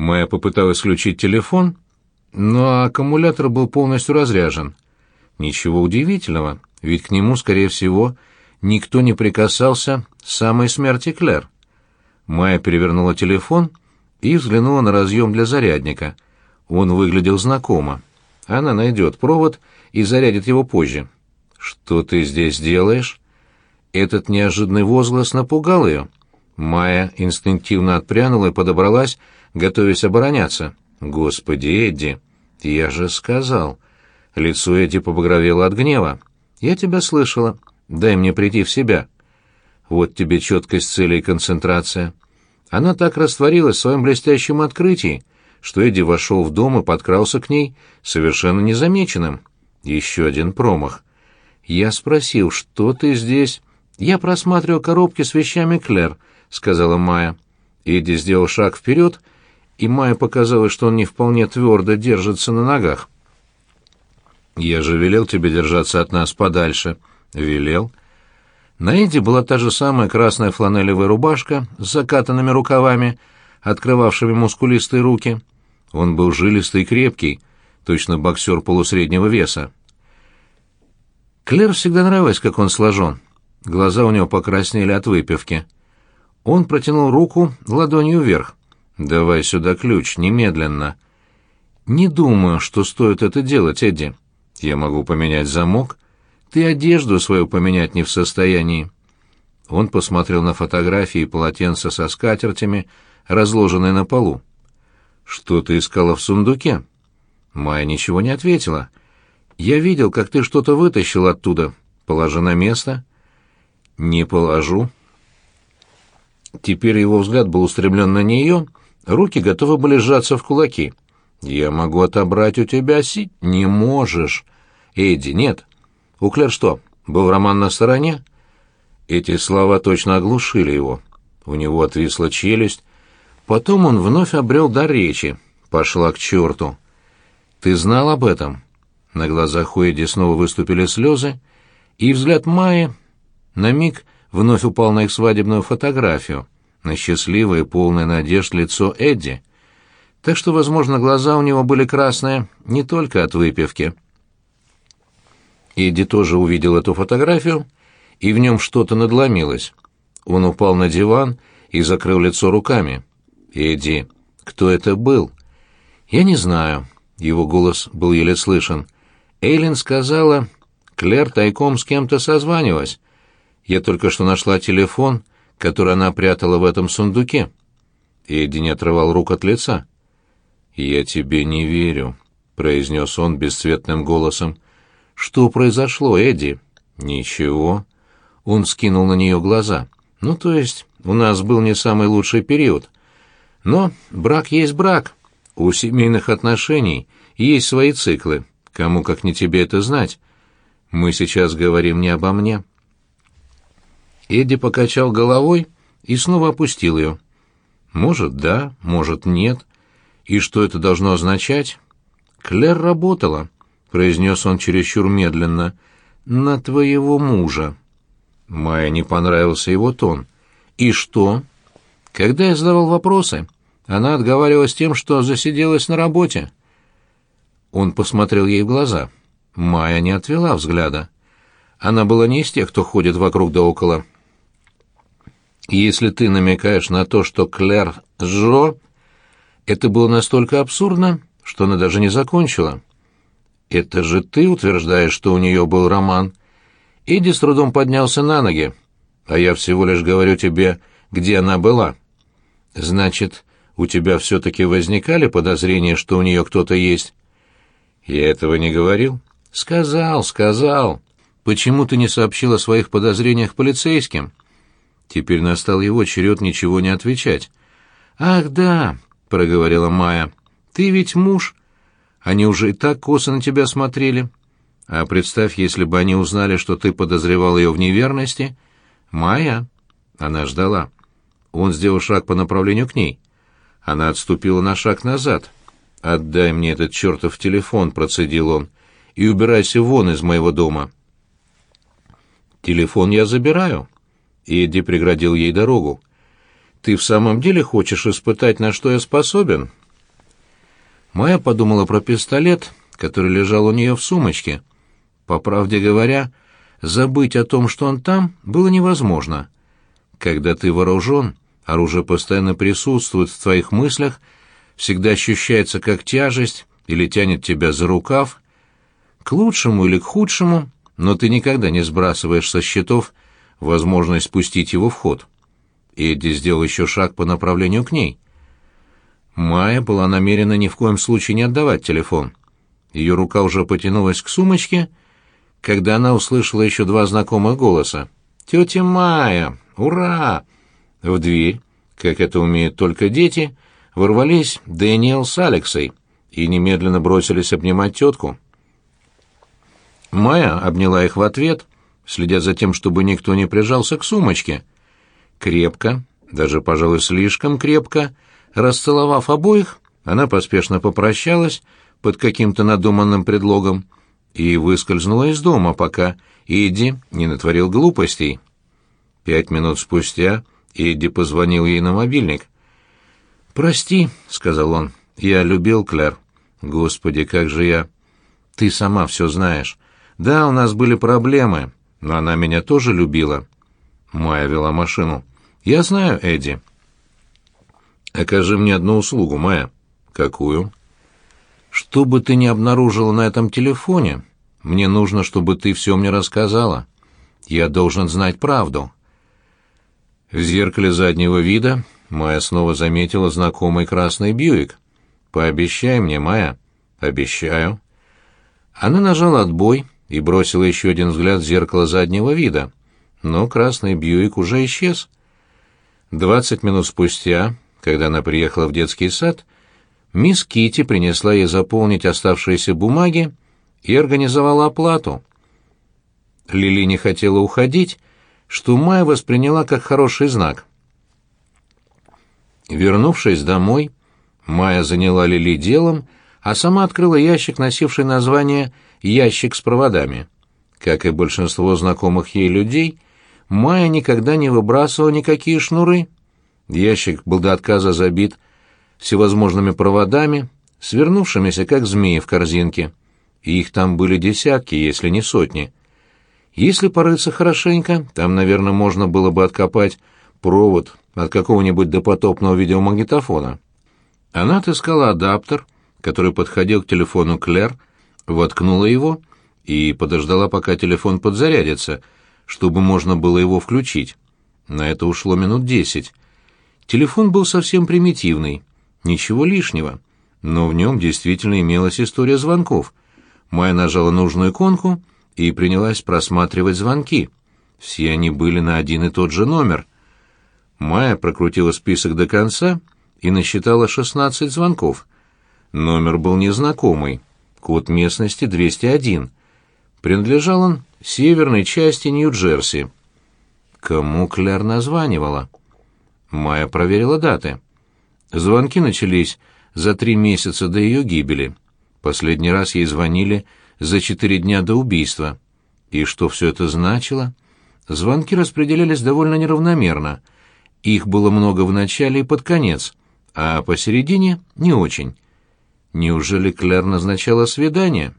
Майя попыталась включить телефон, но аккумулятор был полностью разряжен. Ничего удивительного, ведь к нему, скорее всего, никто не прикасался с самой смерти Клэр. Майя перевернула телефон и взглянула на разъем для зарядника. Он выглядел знакомо. Она найдет провод и зарядит его позже. «Что ты здесь делаешь?» Этот неожиданный возглас напугал ее. Майя инстинктивно отпрянула и подобралась, готовясь обороняться. «Господи, Эдди, я же сказал!» Лицо Эдди побагровело от гнева. «Я тебя слышала. Дай мне прийти в себя». «Вот тебе четкость цели и концентрация». Она так растворилась в своем блестящем открытии, что Эдди вошел в дом и подкрался к ней совершенно незамеченным. Еще один промах. Я спросил, что ты здесь? Я просматривал коробки с вещами Клэр, сказала Майя. Эдди сделал шаг вперед, и Майе показалось, что он не вполне твердо держится на ногах. «Я же велел тебе держаться от нас подальше». «Велел». На Эдди была та же самая красная фланелевая рубашка с закатанными рукавами, открывавшими мускулистые руки. Он был жилистый и крепкий, точно боксер полусреднего веса. Клэр всегда нравилось, как он сложен. Глаза у него покраснели от выпивки. Он протянул руку ладонью вверх. «Давай сюда ключ, немедленно». «Не думаю, что стоит это делать, Эдди. Я могу поменять замок. Ты одежду свою поменять не в состоянии». Он посмотрел на фотографии и полотенца со скатертями, разложенные на полу. «Что ты искала в сундуке?» Майя ничего не ответила. «Я видел, как ты что-то вытащил оттуда. Положи на место». «Не положу». Теперь его взгляд был устремлен на нее, руки готовы были сжаться в кулаки. «Я могу отобрать у тебя си...» «Не можешь». «Эдди, нет». «У что, был роман на стороне?» Эти слова точно оглушили его. У него отвисла челюсть. Потом он вновь обрел дар речи. Пошла к черту. «Ты знал об этом?» На глазах Уэдди снова выступили слезы, и взгляд Майи на миг вновь упал на их свадебную фотографию, на счастливое, полное надежд лицо Эдди. Так что, возможно, глаза у него были красные не только от выпивки. Эдди тоже увидел эту фотографию, и в нем что-то надломилось. Он упал на диван и закрыл лицо руками. «Эдди, кто это был?» «Я не знаю». Его голос был еле слышен. Эйлин сказала, Клэр тайком с кем-то созванивалась. Я только что нашла телефон, который она прятала в этом сундуке. Эдди не отрывал рук от лица. «Я тебе не верю», — произнес он бесцветным голосом. «Что произошло, Эдди?» «Ничего». Он скинул на нее глаза. «Ну, то есть, у нас был не самый лучший период. Но брак есть брак. У семейных отношений есть свои циклы. Кому, как не тебе, это знать. Мы сейчас говорим не обо мне». Эдди покачал головой и снова опустил ее. «Может, да, может, нет. И что это должно означать?» «Клэр работала», — произнес он чересчур медленно, — «на твоего мужа». Майе не понравился его тон. «И что?» Когда я задавал вопросы, она отговаривалась тем, что засиделась на работе. Он посмотрел ей в глаза. Майя не отвела взгляда. Она была не из тех, кто ходит вокруг да около. Если ты намекаешь на то, что Клэр Жо, это было настолько абсурдно, что она даже не закончила. Это же ты утверждаешь, что у нее был роман. Иди с трудом поднялся на ноги, а я всего лишь говорю тебе, где она была. Значит, у тебя все-таки возникали подозрения, что у нее кто-то есть? Я этого не говорил. Сказал, сказал. Почему ты не сообщил о своих подозрениях полицейским? Теперь настал его черед ничего не отвечать. «Ах, да», — проговорила Майя, — «ты ведь муж. Они уже и так косо на тебя смотрели. А представь, если бы они узнали, что ты подозревал ее в неверности. Майя...» Она ждала. Он сделал шаг по направлению к ней. Она отступила на шаг назад. «Отдай мне этот чертов телефон», — процедил он, — «и убирайся вон из моего дома». «Телефон я забираю», Эдди преградил ей дорогу. «Ты в самом деле хочешь испытать, на что я способен? Майя подумала про пистолет, который лежал у нее в сумочке. По правде говоря, забыть о том, что он там, было невозможно. Когда ты вооружен, оружие постоянно присутствует в твоих мыслях, всегда ощущается как тяжесть или тянет тебя за рукав. К лучшему или к худшему, но ты никогда не сбрасываешь со счетов возможность спустить его в ход. Эдди сделал еще шаг по направлению к ней. Майя была намерена ни в коем случае не отдавать телефон. Ее рука уже потянулась к сумочке, когда она услышала еще два знакомых голоса. «Тетя Майя! Ура!» В дверь, как это умеют только дети, ворвались Дэниел с Алексой и немедленно бросились обнимать тетку. Майя обняла их в ответ, следя за тем, чтобы никто не прижался к сумочке. Крепко, даже, пожалуй, слишком крепко, расцеловав обоих, она поспешно попрощалась под каким-то надуманным предлогом и выскользнула из дома, пока Эдди не натворил глупостей. Пять минут спустя Эдди позвонил ей на мобильник. «Прости», — сказал он, — «я любил Клэр. Господи, как же я...» «Ты сама все знаешь. Да, у нас были проблемы, но она меня тоже любила». Майя вела машину. «Я знаю, Эдди». «Окажи мне одну услугу, Майя». «Какую?» «Что бы ты ни обнаружила на этом телефоне, мне нужно, чтобы ты все мне рассказала. Я должен знать правду». В зеркале заднего вида Майя снова заметила знакомый красный Бьюик. «Пообещай мне, Майя». «Обещаю». Она нажала отбой и бросила еще один взгляд в зеркало заднего вида. Но красный Бьюик уже исчез. Двадцать минут спустя, когда она приехала в детский сад, мисс Кити принесла ей заполнить оставшиеся бумаги и организовала оплату. Лили не хотела уходить, что Майя восприняла как хороший знак. Вернувшись домой, Майя заняла Лили делом, а сама открыла ящик, носивший название «ящик с проводами». Как и большинство знакомых ей людей, Майя никогда не выбрасывала никакие шнуры. Ящик был до отказа забит всевозможными проводами, свернувшимися, как змеи в корзинке. И их там были десятки, если не сотни. Если порыться хорошенько, там, наверное, можно было бы откопать провод от какого-нибудь допотопного видеомагнитофона. Она отыскала адаптер, который подходил к телефону Клэр, воткнула его и подождала, пока телефон подзарядится, чтобы можно было его включить. На это ушло минут десять. Телефон был совсем примитивный, ничего лишнего, но в нем действительно имелась история звонков. Майя нажала нужную иконку — и принялась просматривать звонки. Все они были на один и тот же номер. Майя прокрутила список до конца и насчитала 16 звонков. Номер был незнакомый, код местности 201. Принадлежал он северной части Нью-Джерси. Кому Кляр названивала? Майя проверила даты. Звонки начались за три месяца до ее гибели. Последний раз ей звонили за четыре дня до убийства. И что все это значило? Звонки распределялись довольно неравномерно. Их было много в начале и под конец, а посередине — не очень. Неужели Кляр назначала свидание?